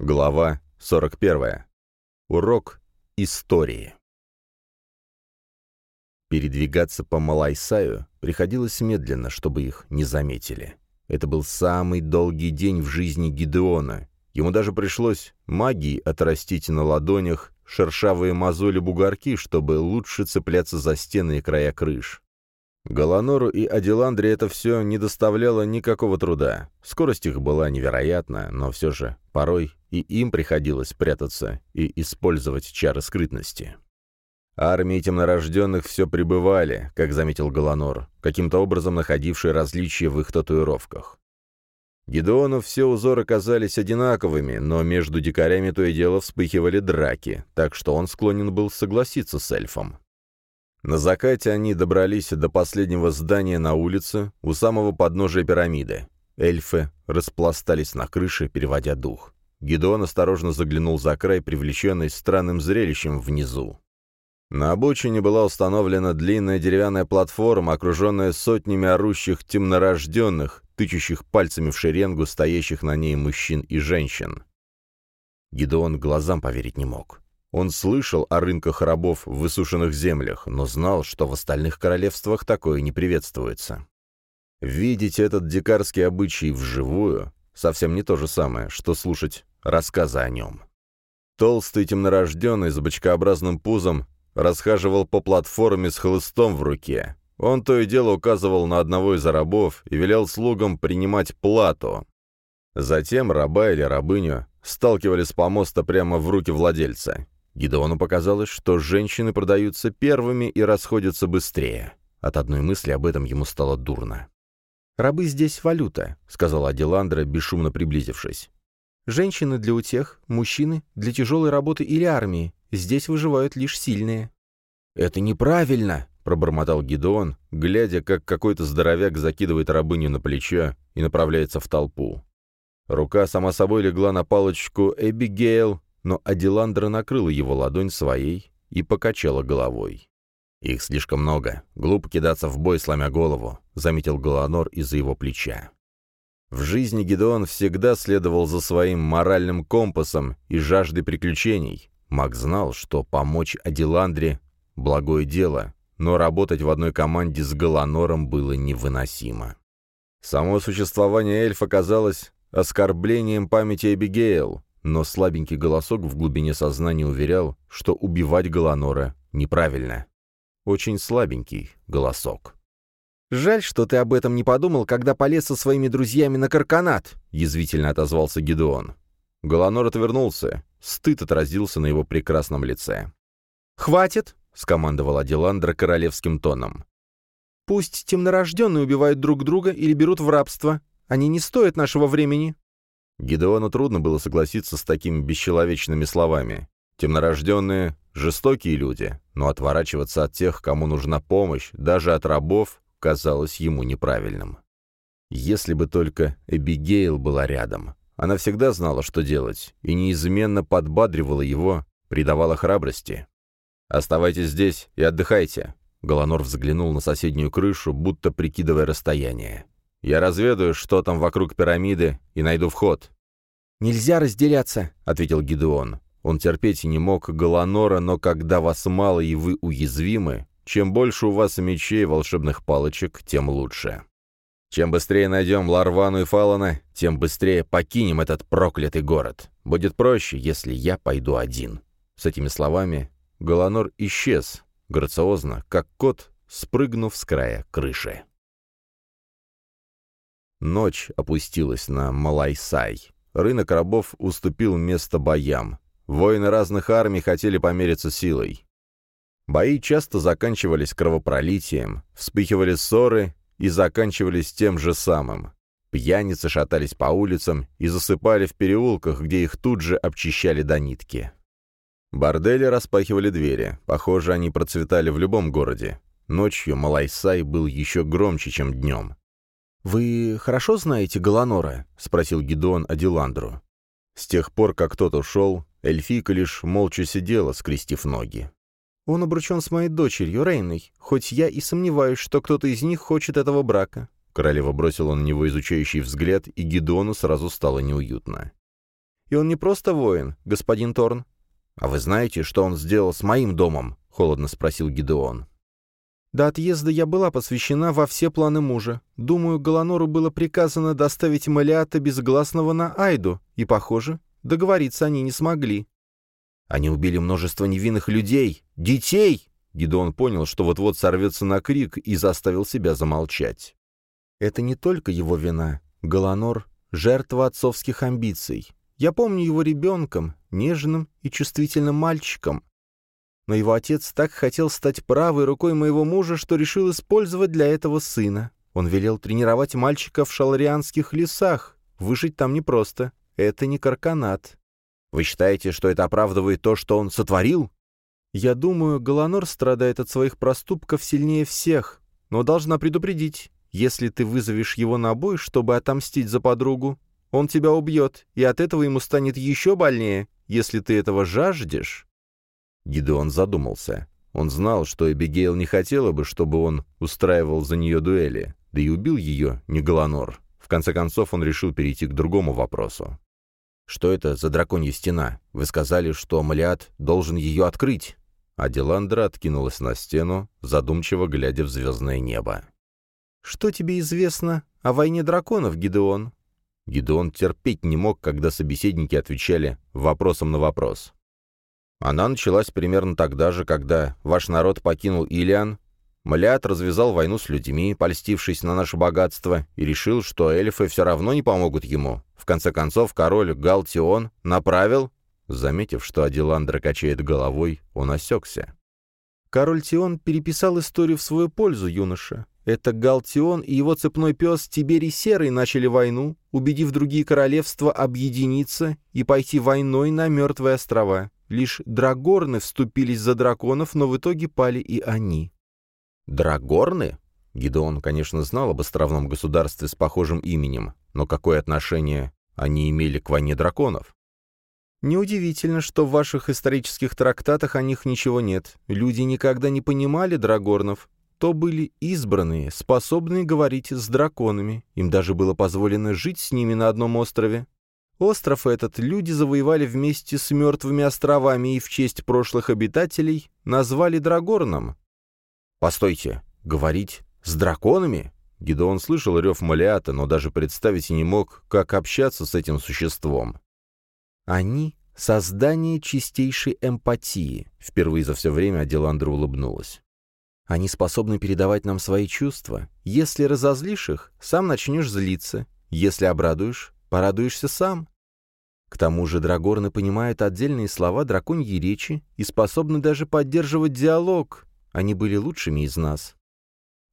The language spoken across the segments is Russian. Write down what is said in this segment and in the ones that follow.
Глава 41. Урок истории. Передвигаться по Малайсаю приходилось медленно, чтобы их не заметили. Это был самый долгий день в жизни Гидеона. Ему даже пришлось магией отрастить на ладонях шершавые мозоли-бугорки, чтобы лучше цепляться за стены и края крыш. Галанору и Аделандре это все не доставляло никакого труда. Скорость их была невероятна, но все же порой и им приходилось прятаться и использовать чары скрытности. Армии темнорожденных все пребывали, как заметил Галанор, каким-то образом находившие различия в их татуировках. Гедеону все узоры казались одинаковыми, но между дикарями то и дело вспыхивали драки, так что он склонен был согласиться с эльфом. На закате они добрались до последнего здания на улице, у самого подножия пирамиды. Эльфы распластались на крыше, переводя дух. Гедеон осторожно заглянул за край, привлеченный странным зрелищем внизу. На обочине была установлена длинная деревянная платформа, окруженная сотнями орущих темнорожденных, тычущих пальцами в шеренгу стоящих на ней мужчин и женщин. Гедеон глазам поверить не мог. Он слышал о рынках рабов в высушенных землях, но знал, что в остальных королевствах такое не приветствуется. Видеть этот дикарский обычай вживую совсем не то же самое, что слушать рассказы о нем. Толстый темнорожденный с бочкообразным пузом расхаживал по платформе с хлыстом в руке. Он то и дело указывал на одного из рабов и велел слугам принимать плату. Затем раба или рабыню сталкивали с помоста прямо в руки владельца. Гидеону показалось, что женщины продаются первыми и расходятся быстрее. От одной мысли об этом ему стало дурно. «Рабы здесь валюта», — сказала Аделандра, бесшумно приблизившись. «Женщины для утех, мужчины для тяжелой работы или армии. Здесь выживают лишь сильные». «Это неправильно», — пробормотал Гидеон, глядя, как какой-то здоровяк закидывает рабыню на плечо и направляется в толпу. Рука сама собой легла на палочку Эбигейл, но Аделандра накрыла его ладонь своей и покачала головой. «Их слишком много. Глупо кидаться в бой, сломя голову», — заметил Галанор из-за его плеча. В жизни Гедеон всегда следовал за своим моральным компасом и жаждой приключений. Маг знал, что помочь Аделандре — благое дело, но работать в одной команде с Галанором было невыносимо. Само существование эльфа казалось оскорблением памяти Эбигейл, но слабенький голосок в глубине сознания уверял, что убивать Галанора неправильно. Очень слабенький голосок. «Жаль, что ты об этом не подумал, когда полез со своими друзьями на карканат», — язвительно отозвался Гедеон. Галанор отвернулся. Стыд отразился на его прекрасном лице. «Хватит!» — скомандовал Аделандра королевским тоном. «Пусть темнорожденные убивают друг друга или берут в рабство. Они не стоят нашего времени». Гидеону трудно было согласиться с такими бесчеловечными словами. Темнорожденные — жестокие люди, но отворачиваться от тех, кому нужна помощь, даже от рабов, казалось ему неправильным. Если бы только Эбигейл была рядом. Она всегда знала, что делать, и неизменно подбадривала его, придавала храбрости. «Оставайтесь здесь и отдыхайте», — Голонор взглянул на соседнюю крышу, будто прикидывая расстояние. Я разведаю, что там вокруг пирамиды, и найду вход». «Нельзя разделяться», — ответил Гидеон. Он терпеть не мог Галанора, но когда вас мало и вы уязвимы, чем больше у вас мечей и волшебных палочек, тем лучше. Чем быстрее найдем Ларвану и Фалана, тем быстрее покинем этот проклятый город. Будет проще, если я пойду один». С этими словами Галанор исчез, грациозно, как кот, спрыгнув с края крыши. Ночь опустилась на Малайсай. Рынок рабов уступил место боям. Воины разных армий хотели помериться силой. Бои часто заканчивались кровопролитием, вспыхивали ссоры и заканчивались тем же самым. Пьяницы шатались по улицам и засыпали в переулках, где их тут же обчищали до нитки. Бордели распахивали двери. Похоже, они процветали в любом городе. Ночью Малайсай был еще громче, чем днем. «Вы хорошо знаете Галанора?» — спросил Гидеон Адиландру. С тех пор, как тот ушел, эльфийка лишь молча сидела, скрестив ноги. «Он обручен с моей дочерью, Рейной, хоть я и сомневаюсь, что кто-то из них хочет этого брака». Королева бросила на него изучающий взгляд, и Гидеону сразу стало неуютно. И он не просто воин, господин Торн. «А вы знаете, что он сделал с моим домом?» — холодно спросил Гидеон. До отъезда я была посвящена во все планы мужа. Думаю, Галанору было приказано доставить Малиата безгласного на Айду, и, похоже, договориться они не смогли. Они убили множество невинных людей, детей! Гидеон понял, что вот-вот сорвется на крик и заставил себя замолчать. Это не только его вина. Галанор — жертва отцовских амбиций. Я помню его ребенком, нежным и чувствительным мальчиком, но его отец так хотел стать правой рукой моего мужа, что решил использовать для этого сына. Он велел тренировать мальчика в шаларианских лесах. Выжить там непросто. Это не карканат. Вы считаете, что это оправдывает то, что он сотворил? Я думаю, Галанор страдает от своих проступков сильнее всех. Но должна предупредить, если ты вызовешь его на бой, чтобы отомстить за подругу, он тебя убьет, и от этого ему станет еще больнее. Если ты этого жаждешь, Гидеон задумался. Он знал, что Эбигейл не хотела бы, чтобы он устраивал за нее дуэли, да и убил ее не Галанор. В конце концов, он решил перейти к другому вопросу. «Что это за драконья стена? Вы сказали, что Малиат должен ее открыть». А Диландра откинулась на стену, задумчиво глядя в звездное небо. «Что тебе известно о войне драконов, Гидеон?» Гидеон терпеть не мог, когда собеседники отвечали вопросом на вопрос. Она началась примерно тогда же, когда ваш народ покинул Илиан, Малиат развязал войну с людьми, польстившись на наше богатство, и решил, что эльфы все равно не помогут ему. В конце концов, король Галтион направил... Заметив, что Адиландра качает головой, он осекся. Король Тион переписал историю в свою пользу, юноша. Это Галтион и его цепной пес Тиберий Серый начали войну, убедив другие королевства объединиться и пойти войной на мертвые острова. Лишь драгорны вступились за драконов, но в итоге пали и они. Драгорны? Гидеон, конечно, знал об островном государстве с похожим именем, но какое отношение они имели к войне драконов? Неудивительно, что в ваших исторических трактатах о них ничего нет. Люди никогда не понимали драгорнов. То были избранные, способные говорить с драконами. Им даже было позволено жить с ними на одном острове. Остров этот люди завоевали вместе с мертвыми островами и в честь прошлых обитателей назвали Драгорном. «Постойте, говорить с драконами?» Гидеон слышал рев Малиата, но даже представить не мог, как общаться с этим существом. «Они — создание чистейшей эмпатии», — впервые за все время Аделандра улыбнулась. «Они способны передавать нам свои чувства. Если разозлишь их, сам начнешь злиться. Если обрадуешь, Порадуешься сам. К тому же драгорны понимают отдельные слова драконьей речи и способны даже поддерживать диалог. Они были лучшими из нас.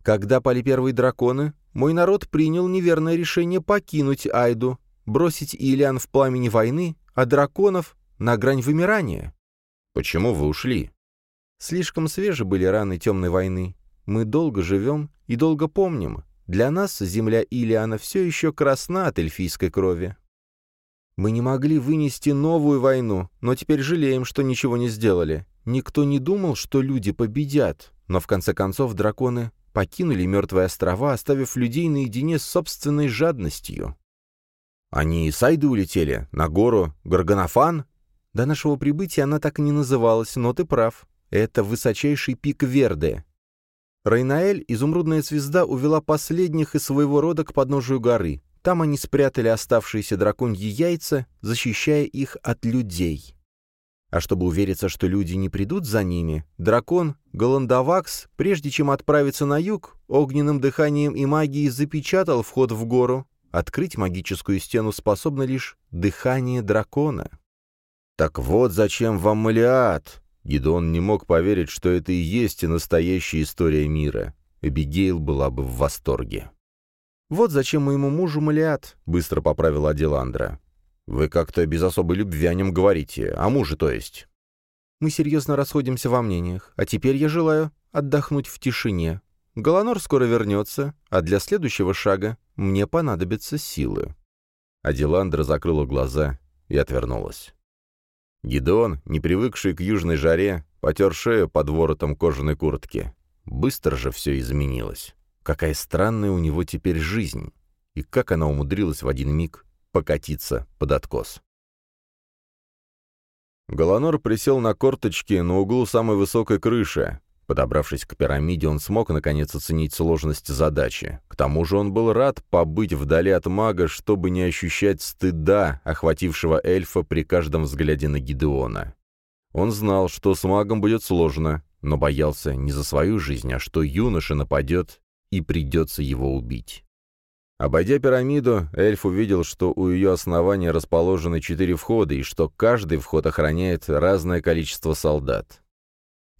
Когда пали первые драконы, мой народ принял неверное решение покинуть Айду, бросить Илиан в пламени войны, а драконов — на грань вымирания. Почему вы ушли? Слишком свежи были раны темной войны. Мы долго живем и долго помним. Для нас земля Илиана все еще красна от эльфийской крови. Мы не могли вынести новую войну, но теперь жалеем, что ничего не сделали. Никто не думал, что люди победят, но в конце концов драконы покинули мертвые острова, оставив людей наедине с собственной жадностью. Они с Айды улетели? На гору Гарганофан? До нашего прибытия она так и не называлась, но ты прав. Это высочайший пик Верды. Рейнаэль, изумрудная звезда, увела последних из своего рода к подножию горы. Там они спрятали оставшиеся драконьи яйца, защищая их от людей. А чтобы увериться, что люди не придут за ними, дракон Голандавакс, прежде чем отправиться на юг, огненным дыханием и магией запечатал вход в гору. Открыть магическую стену способно лишь дыхание дракона. «Так вот зачем вам Малиат!» Гидон не мог поверить, что это и есть и настоящая история мира. Эбигейл была бы в восторге. «Вот зачем моему мужу Малиат», — быстро поправила Аделандра. «Вы как-то без особой любви о нем говорите, о муже, то есть». «Мы серьезно расходимся во мнениях, а теперь я желаю отдохнуть в тишине. Голонор скоро вернется, а для следующего шага мне понадобятся силы». Аделандра закрыла глаза и отвернулась. Гидеон, не привыкший к южной жаре, потер шею под воротом кожаной куртки. Быстро же все изменилось. Какая странная у него теперь жизнь. И как она умудрилась в один миг покатиться под откос. Голонор присел на корточки на углу самой высокой крыши. Подобравшись к пирамиде, он смог, наконец, оценить сложность задачи. К тому же он был рад побыть вдали от мага, чтобы не ощущать стыда, охватившего эльфа при каждом взгляде на Гидеона. Он знал, что с магом будет сложно, но боялся не за свою жизнь, а что юноша нападет и придется его убить. Обойдя пирамиду, эльф увидел, что у ее основания расположены четыре входа и что каждый вход охраняет разное количество солдат.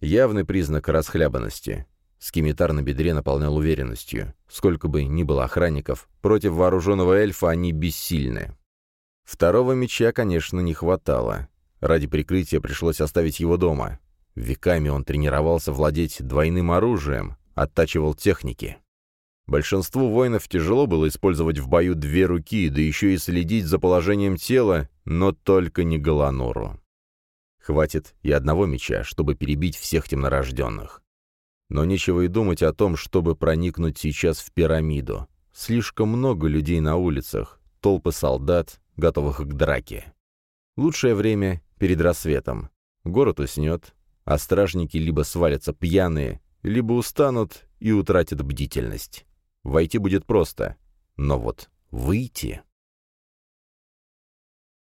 Явный признак расхлябанности. Скимитар на бедре наполнял уверенностью. Сколько бы ни было охранников, против вооруженного эльфа они бессильны. Второго меча, конечно, не хватало. Ради прикрытия пришлось оставить его дома. Веками он тренировался владеть двойным оружием, оттачивал техники. Большинству воинов тяжело было использовать в бою две руки, да еще и следить за положением тела, но только не Галанору. Хватит и одного меча, чтобы перебить всех темнорожденных. Но нечего и думать о том, чтобы проникнуть сейчас в пирамиду. Слишком много людей на улицах, толпы солдат, готовых к драке. Лучшее время перед рассветом. Город уснет, а стражники либо свалятся пьяные, либо устанут и утратят бдительность. Войти будет просто, но вот выйти...